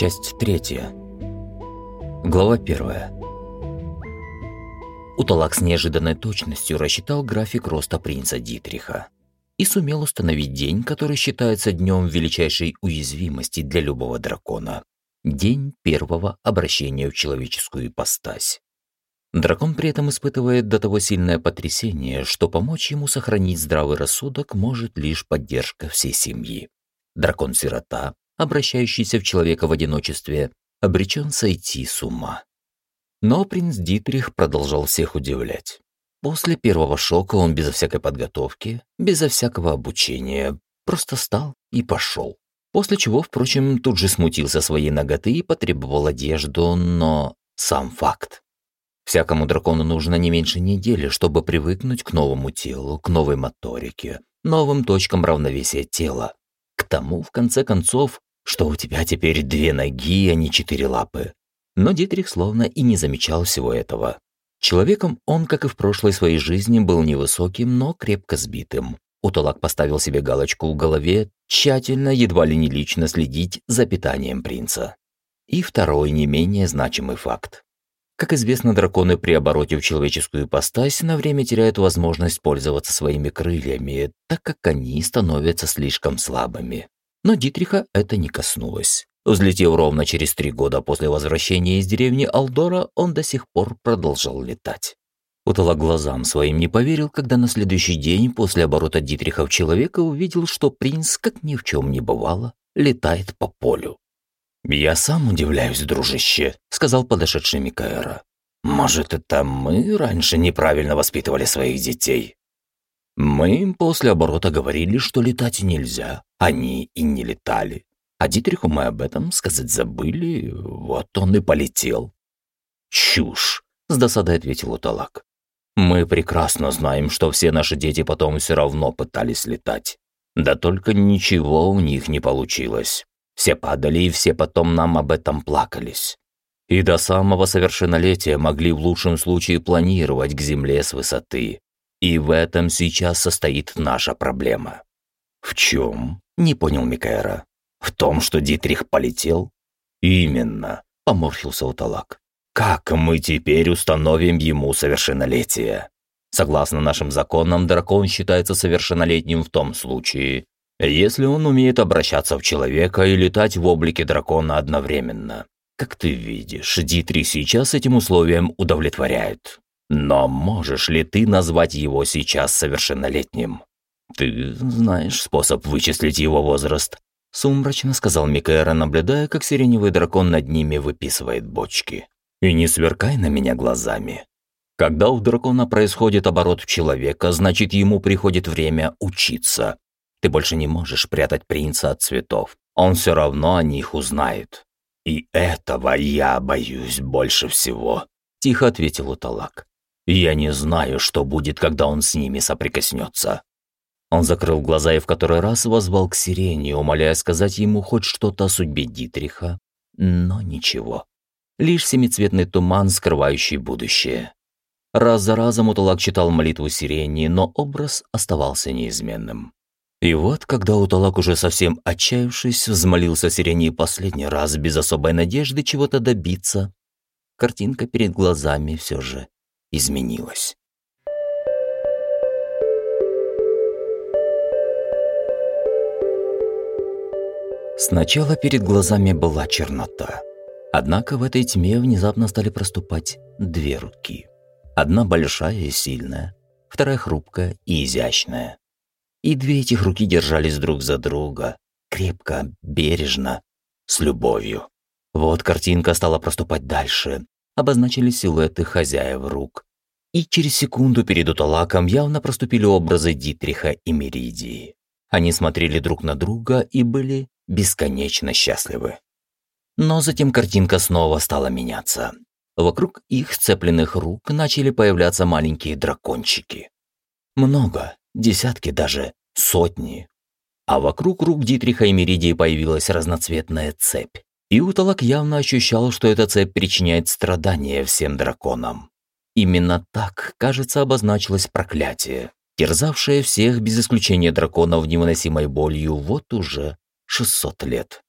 Часть третья. Глава первая. Уталак с неожиданной точностью рассчитал график роста принца Дитриха и сумел установить день, который считается днем величайшей уязвимости для любого дракона. День первого обращения в человеческую ипостась. Дракон при этом испытывает до того сильное потрясение, что помочь ему сохранить здравый рассудок может лишь поддержка всей семьи. Дракон-сирота, обращающийся в человека в одиночестве, обречен сойти с ума. Но принц Дитрих продолжал всех удивлять. После первого шока он безо всякой подготовки, безо всякого обучения, просто встал и пошел. После чего, впрочем, тут же смутился своей ноготы и потребовал одежду, но сам факт. Всякому дракону нужно не меньше недели, чтобы привыкнуть к новому телу, к новой моторике, новым точкам равновесия тела. К тому, в конце концов, что у тебя теперь две ноги, а не четыре лапы. Но Дитрих словно и не замечал всего этого. Человеком он, как и в прошлой своей жизни, был невысоким, но крепко сбитым. Утолак поставил себе галочку в голове, тщательно, едва ли не лично следить за питанием принца. И второй, не менее значимый факт. Как известно, драконы при обороте в человеческую ипостась на время теряют возможность пользоваться своими крыльями, так как они становятся слишком слабыми. Но Дитриха это не коснулось. Взлетев ровно через три года после возвращения из деревни Алдора, он до сих пор продолжал летать. Утала глазам своим не поверил, когда на следующий день после оборота Дитриха в человека увидел, что принц, как ни в чем не бывало, летает по полю. «Я сам удивляюсь, дружище», — сказал подошедший Микаэра. «Может, это мы раньше неправильно воспитывали своих детей?» Мы им после оборота говорили, что летать нельзя. Они и не летали. А Дитриху мы об этом сказать забыли, вот он и полетел. «Чушь!» — с досадой ответил Уталак. «Мы прекрасно знаем, что все наши дети потом все равно пытались летать. Да только ничего у них не получилось. Все падали, и все потом нам об этом плакались. И до самого совершеннолетия могли в лучшем случае планировать к земле с высоты, и в этом сейчас состоит наша проблема. В чем? Не понял Микаэра. В том, что Дитрих полетел? Именно, поморщился Уталак. Как мы теперь установим ему совершеннолетие? Согласно нашим законам, дракон считается совершеннолетним в том случае, если он умеет обращаться в человека и летать в облике дракона одновременно. Как ты видишь, Дитрих сейчас этим условием удовлетворяет. Но можешь ли ты назвать его сейчас совершеннолетним? Ты знаешь способ вычислить его возраст? Сумрачно сказал Микаэра, наблюдая, как сиреневый дракон над ними выписывает бочки. И не сверкай на меня глазами. Когда у дракона происходит оборот в человека, значит ему приходит время учиться. Ты больше не можешь прятать принца от цветов. Он все равно о них узнает. И этого я боюсь больше всего, тихо ответил Уталак. Я не знаю, что будет, когда он с ними соприкоснется. Он закрыл глаза и в который раз возвал к сирене, умоляя сказать ему хоть что-то о судьбе Дитриха, но ничего. Лишь семицветный туман, скрывающий будущее. Раз за разом Уталак читал молитву сирени, но образ оставался неизменным. И вот, когда Уталак уже совсем отчаявшись, взмолился сирене последний раз без особой надежды чего-то добиться, картинка перед глазами все же изменилось. Сначала перед глазами была чернота. Однако в этой тьме внезапно стали проступать две руки. Одна большая и сильная, вторая хрупкая и изящная. И две этих руки держались друг за друга, крепко, бережно, с любовью. Вот картинка стала проступать дальше, обозначили силуэты хозяев рук. И через секунду перед Уталаком явно проступили образы Дитриха и Меридии. Они смотрели друг на друга и были бесконечно счастливы. Но затем картинка снова стала меняться. Вокруг их цепленных рук начали появляться маленькие дракончики. Много, десятки даже, сотни. А вокруг рук Дитриха и Меридии появилась разноцветная цепь. И Уталак явно ощущал, что эта цепь причиняет страдания всем драконам. Именно так, кажется, обозначилось проклятие, терзавшее всех без исключения драконов невыносимой болью вот уже 600 лет.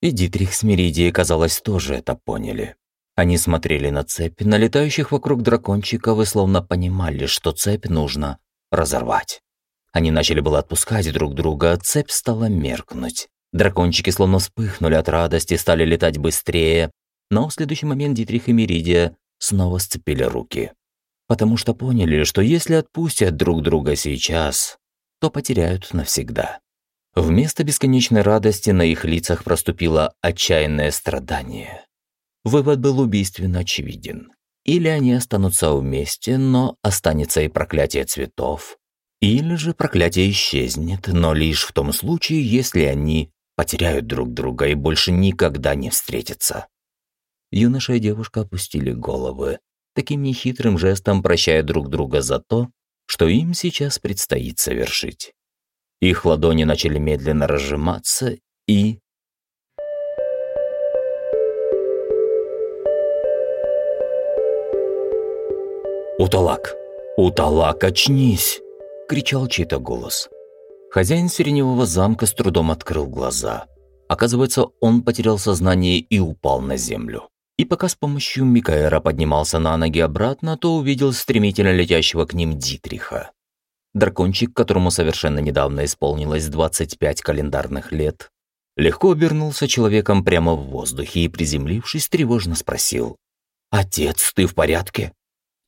И Дитрих с Меридией, казалось, тоже это поняли. Они смотрели на цепь, на летающих вокруг дракончиков и словно понимали, что цепь нужно разорвать. Они начали было отпускать друг друга, а цепь стала меркнуть. Дракончики словно вспыхнули от радости, стали летать быстрее, но в следующий момент Дитрих и Меридия снова сцепили руки. Потому что поняли, что если отпустят друг друга сейчас, то потеряют навсегда. Вместо бесконечной радости на их лицах проступило отчаянное страдание. Вывод был убийственно очевиден. Или они останутся вместе, но останется и проклятие цветов, или же проклятие исчезнет, но лишь в том случае, если они потеряют друг друга и больше никогда не встретятся. Юноша и девушка опустили головы, таким нехитрым жестом прощая друг друга за то, что им сейчас предстоит совершить. Их ладони начали медленно разжиматься и... «Уталак! Уталак, очнись!» — кричал чей-то голос. Хозяин сиреневого замка с трудом открыл глаза. Оказывается, он потерял сознание и упал на землю. И пока с помощью Микаэра поднимался на ноги обратно, то увидел стремительно летящего к ним Дитриха. Дракончик, которому совершенно недавно исполнилось 25 календарных лет, легко обернулся человеком прямо в воздухе и, приземлившись, тревожно спросил. «Отец, ты в порядке?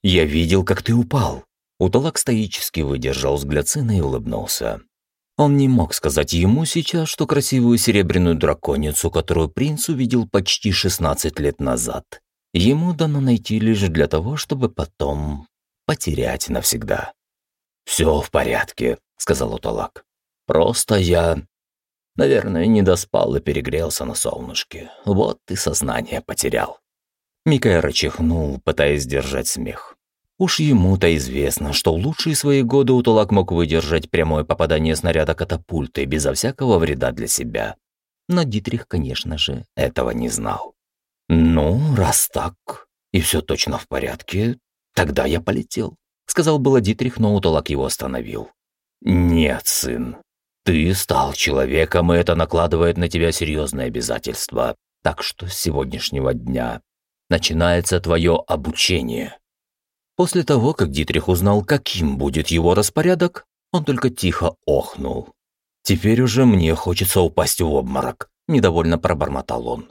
Я видел, как ты упал». Уталак стоически выдержал взгляд сына и улыбнулся. Он не мог сказать ему сейчас, что красивую серебряную драконицу, которую принц увидел почти 16 лет назад, ему дано найти лишь для того, чтобы потом потерять навсегда. «Все в порядке», — сказал Уталак. «Просто я, наверное, не доспал и перегрелся на солнышке. Вот и сознание потерял». Микаэра чихнул, пытаясь сдержать смех. Уж ему-то известно, что в лучшие свои годы Утулак мог выдержать прямое попадание снаряда катапульты безо всякого вреда для себя. Но Дитрих, конечно же, этого не знал. «Ну, раз так, и все точно в порядке, тогда я полетел», сказал было Дитрих, но Утулак его остановил. «Нет, сын, ты стал человеком, и это накладывает на тебя серьезные обязательства. Так что с сегодняшнего дня начинается твое обучение. После того, как Дитрих узнал, каким будет его распорядок, он только тихо охнул. «Теперь уже мне хочется упасть в обморок», – недовольно пробормотал он.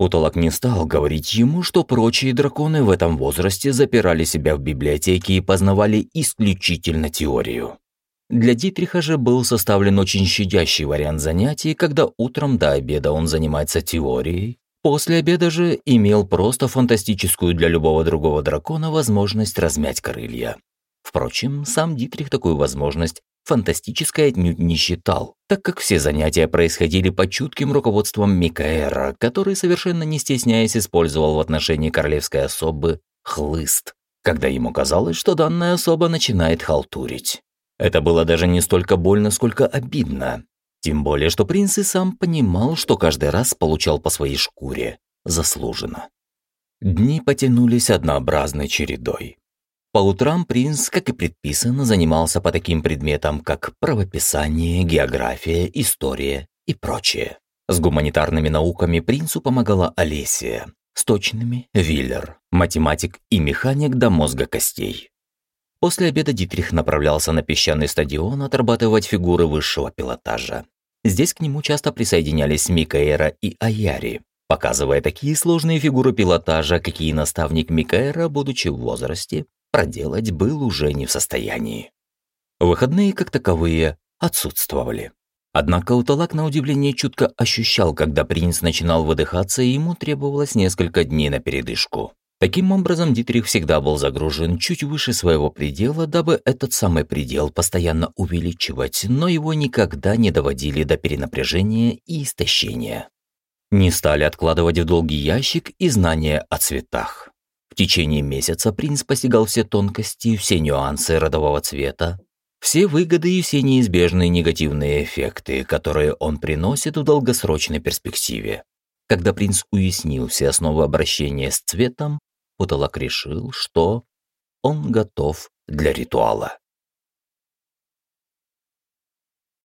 Утолок не стал говорить ему, что прочие драконы в этом возрасте запирали себя в библиотеке и познавали исключительно теорию. Для Дитриха же был составлен очень щадящий вариант занятий, когда утром до обеда он занимается теорией, После обеда же имел просто фантастическую для любого другого дракона возможность размять крылья. Впрочем, сам Дитрих такую возможность фантастической отнюдь не считал, так как все занятия происходили под чутким руководством Микаэра, который, совершенно не стесняясь, использовал в отношении королевской особы хлыст, когда ему казалось, что данная особа начинает халтурить. Это было даже не столько больно, сколько обидно, тем более, что принц и сам понимал, что каждый раз получал по своей шкуре. Заслуженно. Дни потянулись однообразной чередой. По утрам принц, как и предписано, занимался по таким предметам, как правописание, география, история и прочее. С гуманитарными науками принцу помогала Олесия, с точными – Виллер, математик и механик до мозга костей. После обеда Дитрих направлялся на песчаный стадион отрабатывать фигуры высшего пилотажа. Здесь к нему часто присоединялись Микаэра и Аяри, показывая такие сложные фигуры пилотажа, какие наставник Микаэра, будучи в возрасте, проделать был уже не в состоянии. Выходные, как таковые, отсутствовали. Однако Уталак на удивление чутко ощущал, когда принц начинал выдыхаться, и ему требовалось несколько дней на передышку. Таким образом, Дитрих всегда был загружен чуть выше своего предела, дабы этот самый предел постоянно увеличивать, но его никогда не доводили до перенапряжения и истощения. Не стали откладывать в долгий ящик и знания о цветах. В течение месяца принц постигал все тонкости, все нюансы родового цвета, все выгоды и все неизбежные негативные эффекты, которые он приносит в долгосрочной перспективе. Когда принц уяснил все основы обращения с цветом, Уталак решил, что он готов для ритуала.